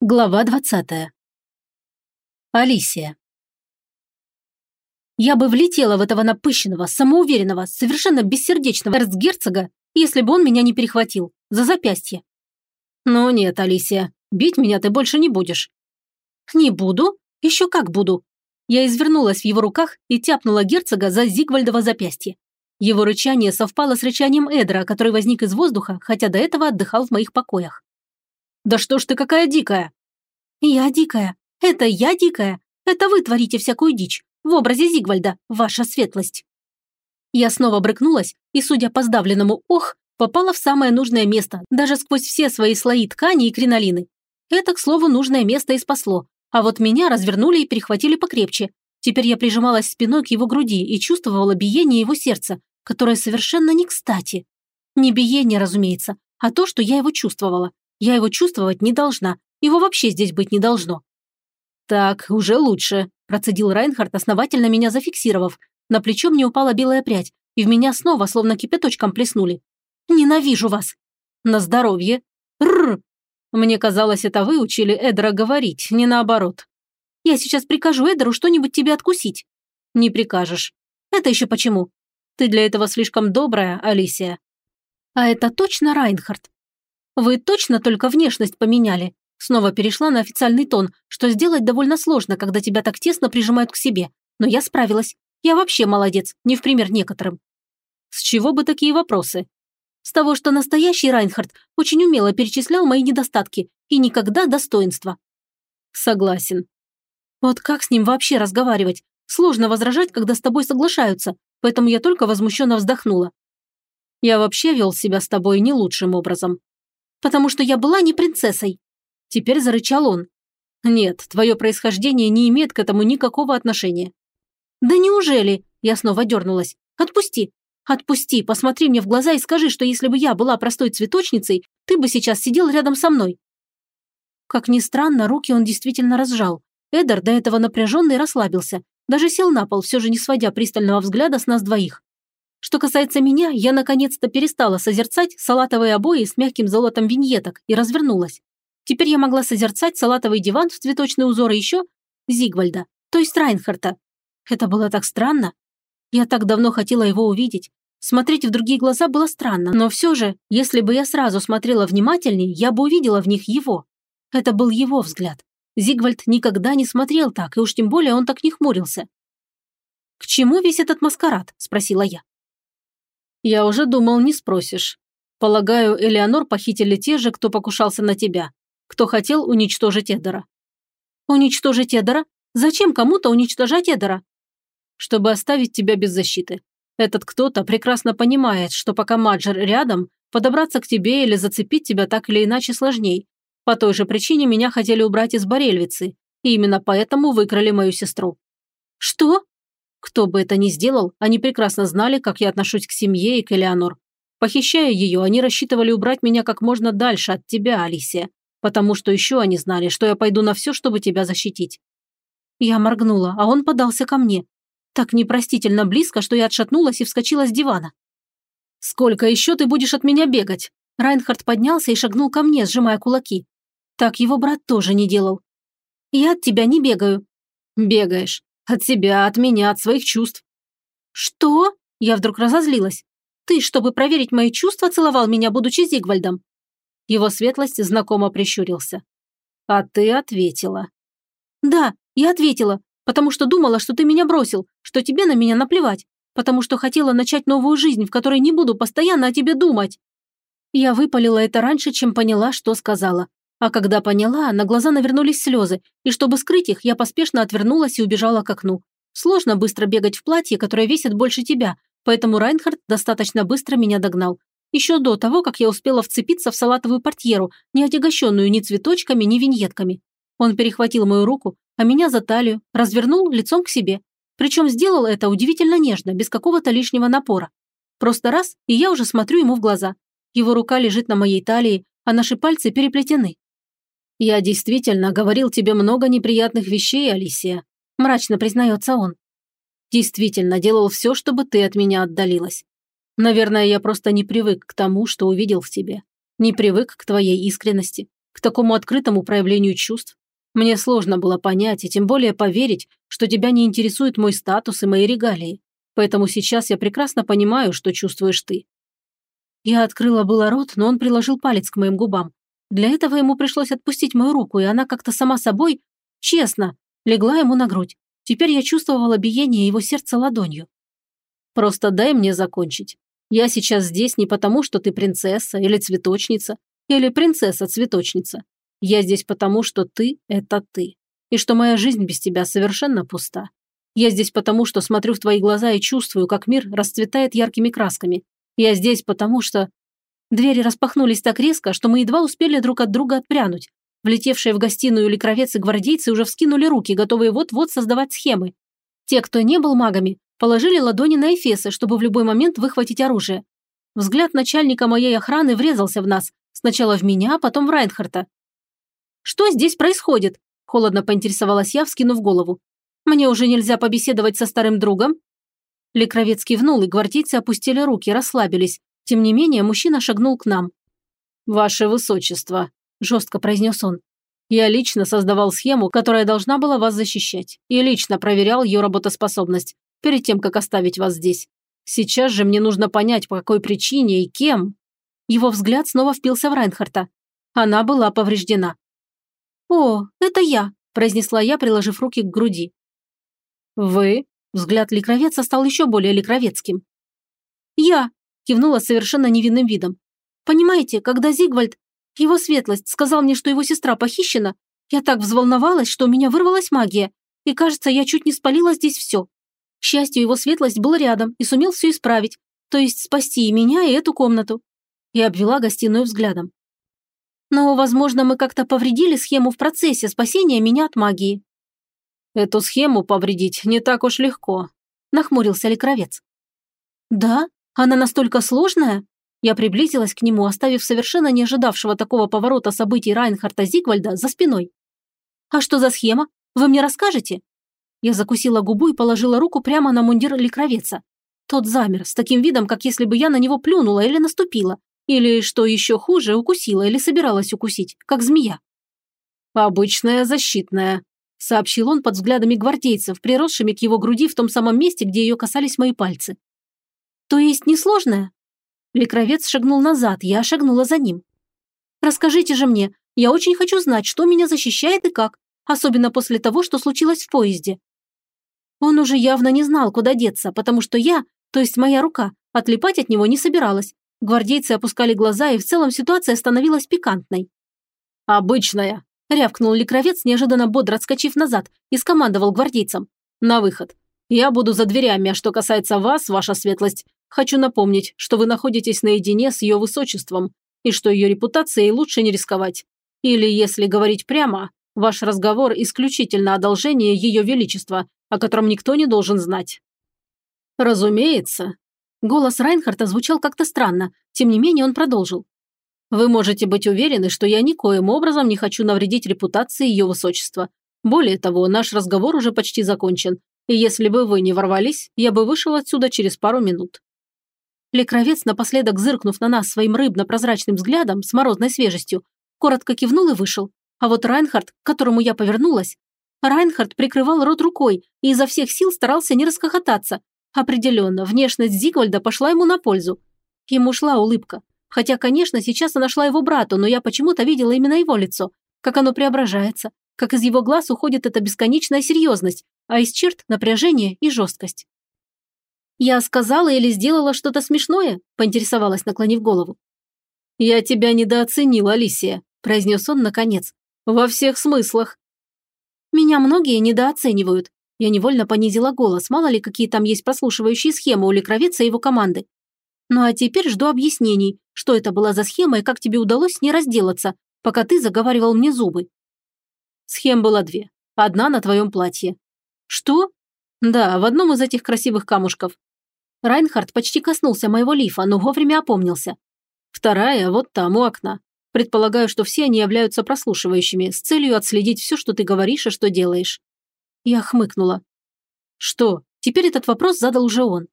Глава 20. Алисия. Я бы влетела в этого напыщенного, самоуверенного, совершенно бессердечного эрцгерцога, если бы он меня не перехватил. За запястье. Ну нет, Алисия, бить меня ты больше не будешь. Не буду? Еще как буду. Я извернулась в его руках и тяпнула герцога за Зигвальдово запястье. Его рычание совпало с рычанием Эдра, который возник из воздуха, хотя до этого отдыхал в моих покоях. «Да что ж ты какая дикая!» «Я дикая. Это я дикая. Это вы творите всякую дичь. В образе Зигвальда, ваша светлость». Я снова брыкнулась и, судя по сдавленному «ох», попала в самое нужное место, даже сквозь все свои слои ткани и кринолины. Это, к слову, нужное место и спасло. А вот меня развернули и перехватили покрепче. Теперь я прижималась спиной к его груди и чувствовала биение его сердца, которое совершенно не кстати. Не биение, разумеется, а то, что я его чувствовала. Я его чувствовать не должна. Его вообще здесь быть не должно. «Так, уже лучше», – процедил Райнхард, основательно меня зафиксировав. На плечо мне упала белая прядь, и в меня снова словно кипяточком плеснули. «Ненавижу вас!» «На здоровье!» «Рррр!» Мне казалось, это вы учили Эдра говорить, не наоборот. «Я сейчас прикажу Эдру что-нибудь тебе откусить». «Не прикажешь». «Это еще почему?» «Ты для этого слишком добрая, Алисия». «А это точно Райнхард?» «Вы точно только внешность поменяли?» Снова перешла на официальный тон, что сделать довольно сложно, когда тебя так тесно прижимают к себе. Но я справилась. Я вообще молодец, не в пример некоторым. С чего бы такие вопросы? С того, что настоящий Райнхард очень умело перечислял мои недостатки и никогда достоинства. Согласен. Вот как с ним вообще разговаривать? Сложно возражать, когда с тобой соглашаются, поэтому я только возмущенно вздохнула. Я вообще вел себя с тобой не лучшим образом потому что я была не принцессой». Теперь зарычал он. «Нет, твое происхождение не имеет к этому никакого отношения». «Да неужели?» Я снова дернулась. «Отпусти! Отпусти, посмотри мне в глаза и скажи, что если бы я была простой цветочницей, ты бы сейчас сидел рядом со мной». Как ни странно, руки он действительно разжал. Эдар, до этого напряженный, расслабился. Даже сел на пол, все же не сводя пристального взгляда с нас двоих. Что касается меня, я наконец-то перестала созерцать салатовые обои с мягким золотом виньеток и развернулась. Теперь я могла созерцать салатовый диван в цветочные узоры еще Зигвальда, то есть Райнхарта. Это было так странно. Я так давно хотела его увидеть. Смотреть в другие глаза было странно, но все же, если бы я сразу смотрела внимательней, я бы увидела в них его. Это был его взгляд. Зигвальд никогда не смотрел так, и уж тем более он так не хмурился. «К чему весь этот маскарад?» – спросила я. Я уже думал, не спросишь. Полагаю, Элеонор похитили те же, кто покушался на тебя, кто хотел уничтожить Эдера. Уничтожить Эдера? Зачем кому-то уничтожать Эдера? Чтобы оставить тебя без защиты. Этот кто-то прекрасно понимает, что пока Маджер рядом, подобраться к тебе или зацепить тебя так или иначе сложней. По той же причине меня хотели убрать из Борельвицы, и именно поэтому выкрали мою сестру. Что? Кто бы это ни сделал, они прекрасно знали, как я отношусь к семье и к Элеонор. Похищая ее, они рассчитывали убрать меня как можно дальше от тебя, Алисия, потому что еще они знали, что я пойду на все, чтобы тебя защитить. Я моргнула, а он подался ко мне. Так непростительно близко, что я отшатнулась и вскочила с дивана. «Сколько еще ты будешь от меня бегать?» Райнхард поднялся и шагнул ко мне, сжимая кулаки. Так его брат тоже не делал. «Я от тебя не бегаю». «Бегаешь. От себя, от меня, от своих чувств. Что? Я вдруг разозлилась. Ты, чтобы проверить мои чувства, целовал меня, будучи Зигвальдом. Его светлость знакомо прищурился. А ты ответила. Да, я ответила, потому что думала, что ты меня бросил, что тебе на меня наплевать, потому что хотела начать новую жизнь, в которой не буду постоянно о тебе думать. Я выпалила это раньше, чем поняла, что сказала. А когда поняла, на глаза навернулись слезы, и чтобы скрыть их, я поспешно отвернулась и убежала к окну. Сложно быстро бегать в платье, которое весит больше тебя, поэтому Райнхард достаточно быстро меня догнал. Еще до того, как я успела вцепиться в салатовую портьеру, не отягощенную ни цветочками, ни виньетками. Он перехватил мою руку, а меня за талию, развернул лицом к себе. Причем сделал это удивительно нежно, без какого-то лишнего напора. Просто раз, и я уже смотрю ему в глаза. Его рука лежит на моей талии, а наши пальцы переплетены. «Я действительно говорил тебе много неприятных вещей, Алисия», – мрачно признается он. «Действительно делал все, чтобы ты от меня отдалилась. Наверное, я просто не привык к тому, что увидел в тебе. Не привык к твоей искренности, к такому открытому проявлению чувств? Мне сложно было понять и тем более поверить, что тебя не интересует мой статус и мои регалии. Поэтому сейчас я прекрасно понимаю, что чувствуешь ты. Я открыла было рот, но он приложил палец к моим губам. Для этого ему пришлось отпустить мою руку, и она как-то сама собой, честно, легла ему на грудь. Теперь я чувствовала биение его сердца ладонью. Просто дай мне закончить. Я сейчас здесь не потому, что ты принцесса или цветочница, или принцесса-цветочница. Я здесь потому, что ты – это ты. И что моя жизнь без тебя совершенно пуста. Я здесь потому, что смотрю в твои глаза и чувствую, как мир расцветает яркими красками. Я здесь потому, что... Двери распахнулись так резко, что мы едва успели друг от друга отпрянуть. Влетевшие в гостиную ликровец и гвардейцы уже вскинули руки, готовые вот-вот создавать схемы. Те, кто не был магами, положили ладони на эфесы, чтобы в любой момент выхватить оружие. Взгляд начальника моей охраны врезался в нас, сначала в меня, а потом в Райнхарта. «Что здесь происходит?» – холодно поинтересовалась я, вскинув голову. «Мне уже нельзя побеседовать со старым другом?» Лекровец кивнул, и гвардейцы опустили руки, расслабились. Тем не менее, мужчина шагнул к нам. «Ваше высочество», – жестко произнес он. «Я лично создавал схему, которая должна была вас защищать, и лично проверял ее работоспособность перед тем, как оставить вас здесь. Сейчас же мне нужно понять, по какой причине и кем». Его взгляд снова впился в Райнхарта. Она была повреждена. «О, это я», – произнесла я, приложив руки к груди. «Вы?» – взгляд ликровеца стал еще более ликровецким. «Я», – кивнула совершенно невинным видом. «Понимаете, когда Зигвальд, его светлость, сказал мне, что его сестра похищена, я так взволновалась, что у меня вырвалась магия, и, кажется, я чуть не спалила здесь все. К счастью, его светлость был рядом и сумел все исправить, то есть спасти и меня, и эту комнату». Я обвела гостиную взглядом. Но, возможно, мы как-то повредили схему в процессе спасения меня от магии». «Эту схему повредить не так уж легко», – нахмурился Лекровец. «Да? Она настолько сложная?» Я приблизилась к нему, оставив совершенно не ожидавшего такого поворота событий Райнхарта Зигвальда за спиной. «А что за схема? Вы мне расскажете?» Я закусила губу и положила руку прямо на мундир Лекровеца. Тот замер, с таким видом, как если бы я на него плюнула или наступила. Или, что еще хуже, укусила или собиралась укусить, как змея. «Обычная защитная», – сообщил он под взглядами гвардейцев, приросшими к его груди в том самом месте, где ее касались мои пальцы. «То есть несложная?» Лекровец шагнул назад, я шагнула за ним. «Расскажите же мне, я очень хочу знать, что меня защищает и как, особенно после того, что случилось в поезде». Он уже явно не знал, куда деться, потому что я, то есть моя рука, отлипать от него не собиралась, Гвардейцы опускали глаза, и в целом ситуация становилась пикантной. «Обычная», – рявкнул Ликровец, неожиданно бодро отскочив назад, и скомандовал гвардейцам. «На выход. Я буду за дверями, а что касается вас, ваша светлость, хочу напомнить, что вы находитесь наедине с ее высочеством, и что ее репутацией лучше не рисковать. Или, если говорить прямо, ваш разговор исключительно одолжение ее величества, о котором никто не должен знать». «Разумеется», Голос Райнхарта звучал как-то странно, тем не менее он продолжил. «Вы можете быть уверены, что я никоим образом не хочу навредить репутации ее высочества. Более того, наш разговор уже почти закончен, и если бы вы не ворвались, я бы вышел отсюда через пару минут». Лекровец, напоследок зыркнув на нас своим рыбно-прозрачным взглядом с морозной свежестью, коротко кивнул и вышел. А вот Райнхард, к которому я повернулась, Райнхард прикрывал рот рукой и изо всех сил старался не расхохотаться, Определенно, внешность Зигвальда пошла ему на пользу. Ему шла улыбка. Хотя, конечно, сейчас она шла его брату, но я почему-то видела именно его лицо. Как оно преображается, как из его глаз уходит эта бесконечная серьезность, а из черт – напряжение и жесткость. «Я сказала или сделала что-то смешное?» – поинтересовалась, наклонив голову. «Я тебя недооценил, Алисия», – произнес он наконец. «Во всех смыслах». «Меня многие недооценивают», я невольно понизила голос, мало ли какие там есть прослушивающие схемы у Лекровеца и его команды. Ну а теперь жду объяснений, что это была за схема и как тебе удалось с ней разделаться, пока ты заговаривал мне зубы. Схем было две. Одна на твоем платье. Что? Да, в одном из этих красивых камушков. Райнхард почти коснулся моего лифа, но вовремя опомнился. Вторая вот там, у окна. Предполагаю, что все они являются прослушивающими, с целью отследить все, что ты говоришь и что делаешь. Я хмыкнула. Что? Теперь этот вопрос задал уже он.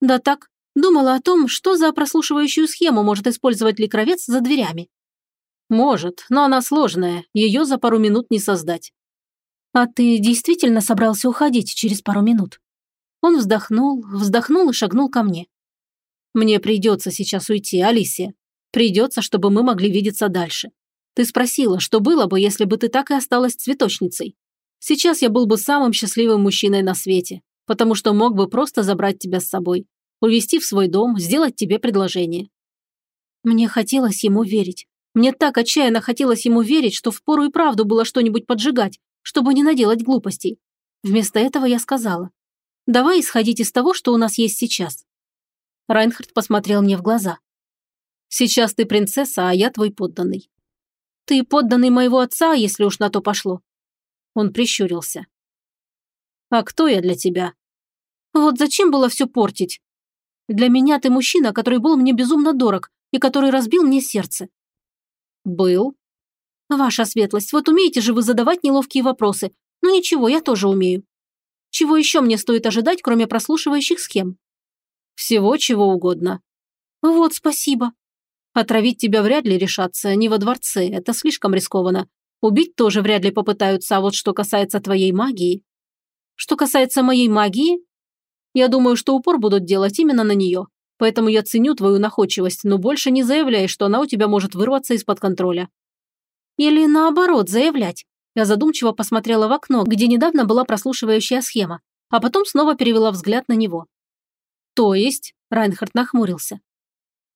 Да так, думала о том, что за прослушивающую схему может использовать ликровец за дверями. Может, но она сложная, ее за пару минут не создать. А ты действительно собрался уходить через пару минут? Он вздохнул, вздохнул и шагнул ко мне. Мне придется сейчас уйти, Алисия. Придется, чтобы мы могли видеться дальше. Ты спросила, что было бы, если бы ты так и осталась цветочницей. Сейчас я был бы самым счастливым мужчиной на свете, потому что мог бы просто забрать тебя с собой, увезти в свой дом, сделать тебе предложение. Мне хотелось ему верить. Мне так отчаянно хотелось ему верить, что впору и правду было что-нибудь поджигать, чтобы не наделать глупостей. Вместо этого я сказала, давай исходить из того, что у нас есть сейчас. Райнхард посмотрел мне в глаза. Сейчас ты принцесса, а я твой подданный. Ты подданный моего отца, если уж на то пошло. Он прищурился. А кто я для тебя? Вот зачем было все портить? Для меня ты мужчина, который был мне безумно дорог, и который разбил мне сердце». «Был?» «Ваша светлость, вот умеете же вы задавать неловкие вопросы. Ну ничего, я тоже умею. Чего еще мне стоит ожидать, кроме прослушивающих схем?» «Всего чего угодно». «Вот, спасибо». «Отравить тебя вряд ли решатся, не во дворце, это слишком рискованно. Убить тоже вряд ли попытаются, а вот что касается твоей магии...» «Что касается моей магии?» «Я думаю, что упор будут делать именно на нее. Поэтому я ценю твою находчивость, но больше не заявляй, что она у тебя может вырваться из-под контроля». «Или наоборот, заявлять». Я задумчиво посмотрела в окно, где недавно была прослушивающая схема, а потом снова перевела взгляд на него. «То есть?» – Райнхард нахмурился.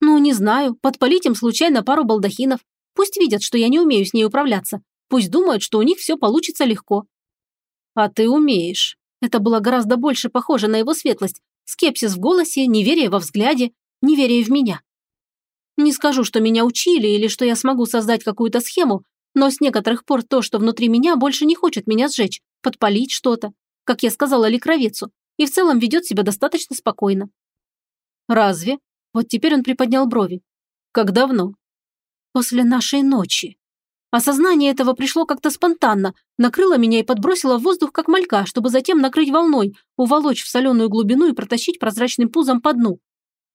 «Ну, не знаю, подпалить им случайно пару балдахинов. Пусть видят, что я не умею с ней управляться. Пусть думают, что у них все получится легко». «А ты умеешь». Это было гораздо больше похоже на его светлость, Скепсис в голосе, неверие во взгляде, неверие в меня. Не скажу, что меня учили или что я смогу создать какую-то схему, но с некоторых пор то, что внутри меня, больше не хочет меня сжечь, подпалить что-то, как я сказала Ликровецу, и в целом ведет себя достаточно спокойно. Разве? Вот теперь он приподнял брови. Как давно? После нашей ночи. Осознание этого пришло как-то спонтанно, накрыло меня и подбросило в воздух, как малька, чтобы затем накрыть волной, уволочь в соленую глубину и протащить прозрачным пузом по дну.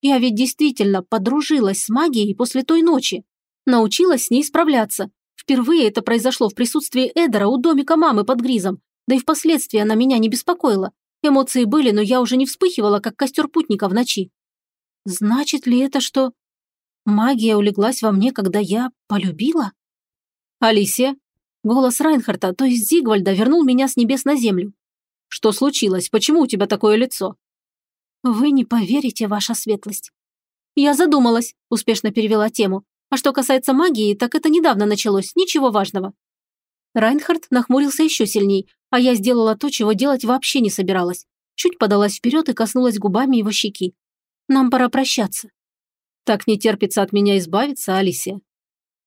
Я ведь действительно подружилась с магией после той ночи. Научилась с ней справляться. Впервые это произошло в присутствии Эдера у домика мамы под Гризом, да и впоследствии она меня не беспокоила. Эмоции были, но я уже не вспыхивала, как костер путника в ночи. Значит ли это, что... Магия улеглась во мне, когда я полюбила? «Алисия?» Голос Райнхарта, то есть Зигвальда, вернул меня с небес на землю. «Что случилось? Почему у тебя такое лицо?» «Вы не поверите, ваша светлость». «Я задумалась», – успешно перевела тему. «А что касается магии, так это недавно началось, ничего важного». Райнхард нахмурился еще сильней, а я сделала то, чего делать вообще не собиралась. Чуть подалась вперед и коснулась губами его щеки. «Нам пора прощаться». «Так не терпится от меня избавиться, Алисия?»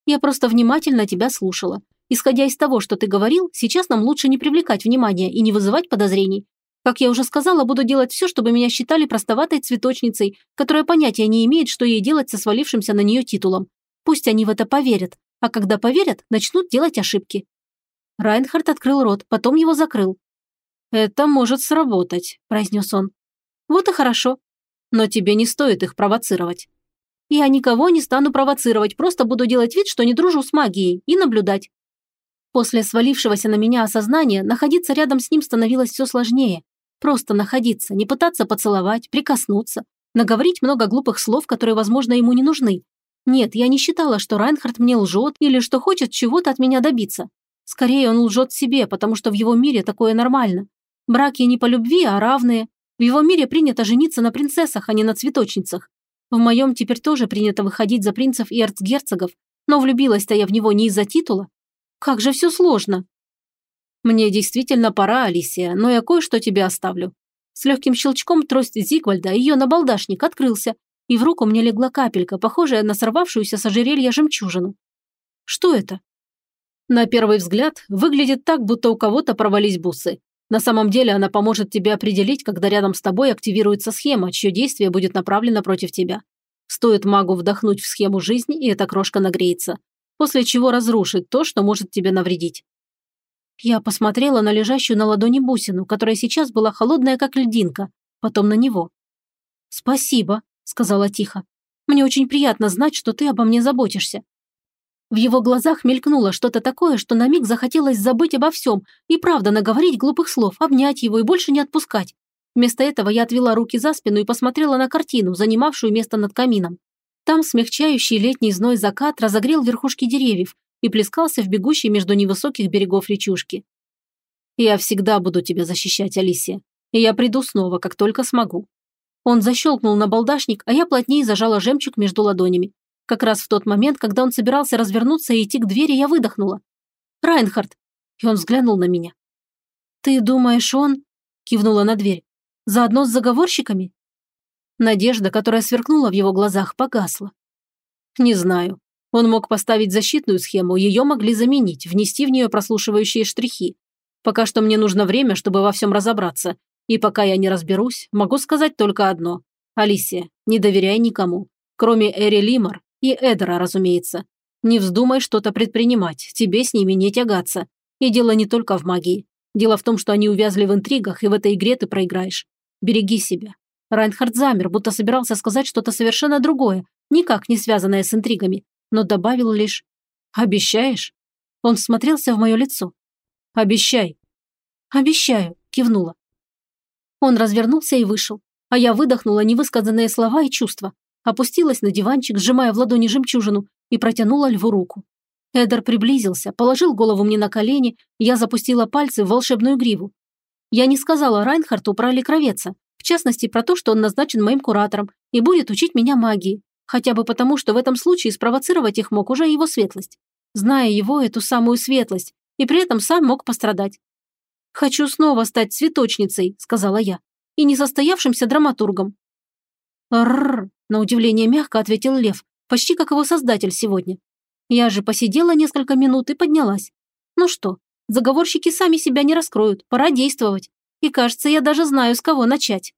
Я просто внимательно тебя слушала. Исходя из того, что ты говорил, сейчас нам лучше не привлекать внимания и не вызывать подозрений. Как я уже сказала, буду делать все, чтобы меня считали простоватой цветочницей, которая понятия не имеет, что ей делать со свалившимся на нее титулом. Пусть они в это поверят, а когда поверят, начнут делать ошибки. Райнхард открыл рот, потом его закрыл. «Это может сработать», – произнес он. «Вот и хорошо. Но тебе не стоит их провоцировать. Я никого не стану провоцировать, просто буду делать вид, что не дружу с магией, и наблюдать. После свалившегося на меня осознания находиться рядом с ним становилось все сложнее. Просто находиться, не пытаться поцеловать, прикоснуться, наговорить много глупых слов, которые, возможно, ему не нужны. Нет, я не считала, что Райнхард мне лжет или что хочет чего-то от меня добиться. Скорее, он лжет себе, потому что в его мире такое нормально. Браки не по любви, а равные. В его мире принято жениться на принцессах, а не на цветочницах. В моем теперь тоже принято выходить за принцев и эрцгерцогов, но влюбилась-то я в него не из-за титула. Как же все сложно. Мне действительно пора, Алисия, но я кое-что тебе оставлю. С легким щелчком трость Зигвальда, ее набалдашник, открылся, и в руку мне легла капелька, похожая на сорвавшуюся с ожерелья жемчужину. Что это? На первый взгляд, выглядит так, будто у кого-то порвались бусы. На самом деле она поможет тебе определить, когда рядом с тобой активируется схема, чье действие будет направлено против тебя. Стоит магу вдохнуть в схему жизни, и эта крошка нагреется, после чего разрушит то, что может тебе навредить. Я посмотрела на лежащую на ладони бусину, которая сейчас была холодная, как льдинка, потом на него. «Спасибо», – сказала тихо. «Мне очень приятно знать, что ты обо мне заботишься». В его глазах мелькнуло что-то такое, что на миг захотелось забыть обо всем и правда наговорить глупых слов, обнять его и больше не отпускать. Вместо этого я отвела руки за спину и посмотрела на картину, занимавшую место над камином. Там смягчающий летний зной закат разогрел верхушки деревьев и плескался в бегущей между невысоких берегов речушки. «Я всегда буду тебя защищать, Алисия, и я приду снова, как только смогу». Он защелкнул на балдашник, а я плотнее зажала жемчуг между ладонями. Как раз в тот момент, когда он собирался развернуться и идти к двери, я выдохнула. «Райнхард!» И он взглянул на меня. «Ты думаешь, он...» Кивнула на дверь. «Заодно с заговорщиками?» Надежда, которая сверкнула в его глазах, погасла. «Не знаю. Он мог поставить защитную схему, ее могли заменить, внести в нее прослушивающие штрихи. Пока что мне нужно время, чтобы во всем разобраться. И пока я не разберусь, могу сказать только одно. Алисия, не доверяй никому. Кроме Эри Лимар, и Эдера, разумеется. Не вздумай что-то предпринимать, тебе с ними не тягаться. И дело не только в магии. Дело в том, что они увязли в интригах, и в этой игре ты проиграешь. Береги себя. Райнхард замер, будто собирался сказать что-то совершенно другое, никак не связанное с интригами, но добавил лишь «Обещаешь?» Он всмотрелся в мое лицо. «Обещай». «Обещаю», кивнула. Он развернулся и вышел, а я выдохнула невысказанные слова и чувства, опустилась на диванчик, сжимая в ладони жемчужину, и протянула льву руку. Эдер приблизился, положил голову мне на колени, я запустила пальцы в волшебную гриву. Я не сказала Райнхарту про Лекровеца, в частности, про то, что он назначен моим куратором и будет учить меня магии, хотя бы потому, что в этом случае спровоцировать их мог уже его светлость. Зная его, эту самую светлость, и при этом сам мог пострадать. «Хочу снова стать цветочницей», — сказала я, «и несостоявшимся драматургом». «Рррр», на удивление мягко ответил Лев, почти как его создатель сегодня. Я же посидела несколько минут и поднялась. Ну что, заговорщики сами себя не раскроют, пора действовать. И кажется, я даже знаю, с кого начать.